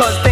Cause they